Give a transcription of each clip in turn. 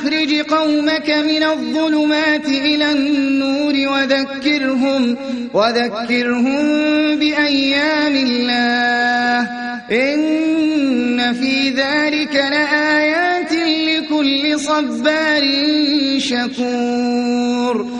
أن أخرج قومك من الظلمات إلى النور وذكرهم, وذكرهم بأيام الله. إن في ذلك لآيات لكل صبار شكور.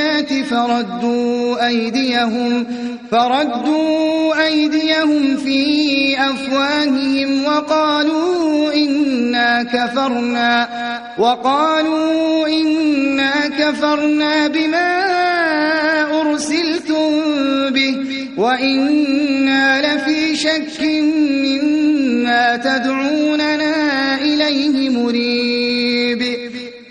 بالبينات فردوا أيديهم فردوا أيديهم في أفواههم وقالوا إنا كفرنا وقالوا إنا كفرنا بما أرسلتم به وإنا لفي شك مما تدعوننا إليه مريب.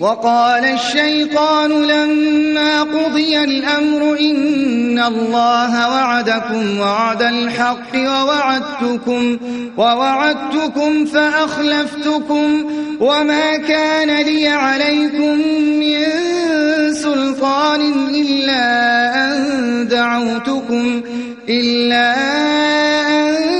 وقال الشيطان لما قضي الأمر إن الله وعدكم وعد الحق ووعدتكم ووعدتكم فأخلفتكم وما كان لي عليكم من سلطان إلا أن دعوتكم إلا أن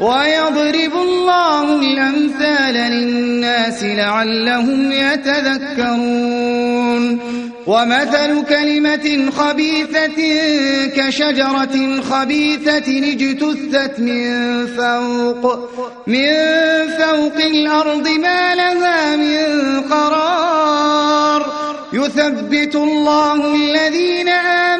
ويضرب الله الأمثال للناس لعلهم يتذكرون. ومثل كلمة خبيثة كشجرة خبيثة اجتثت من فوق من فوق الأرض ما لها من قرار. يثبت الله الذين آمنوا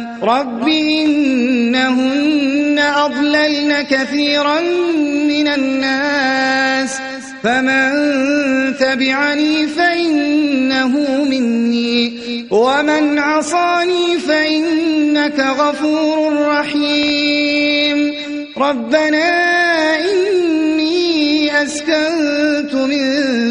رب إنهن أضللن كثيرا من الناس فمن تبعني فإنه مني ومن عصاني فإنك غفور رحيم ربنا إني أسكنت من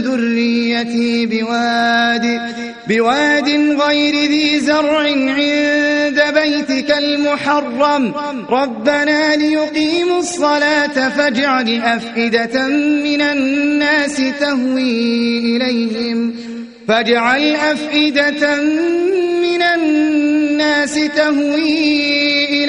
ذريتي بواد بواد غير ذي زرع عند بيتك المحرم. ربنا ليقيموا الصلاة فاجعل أفئدة من الناس تهوي إليهم. فاجعل أفئدة من الناس تهوي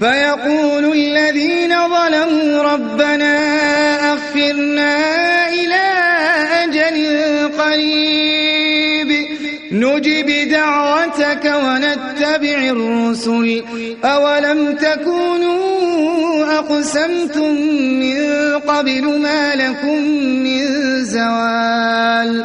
فيقول الذين ظلموا ربنا أخرنا إلى أجل قريب. نجب دعوتك ونتبع الرسل. أولم تكونوا أقسمتم من قبل ما لكم من زوال؟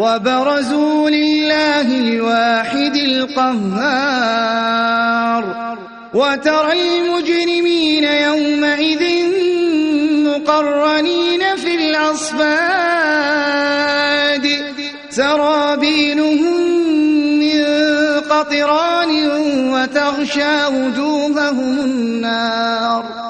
وبرزوا لله الواحد القهار. وترى المجرمين يومئذ مقرنين في الأصفاد. سرابيلهم من قطران وتغشى وجوههم النار.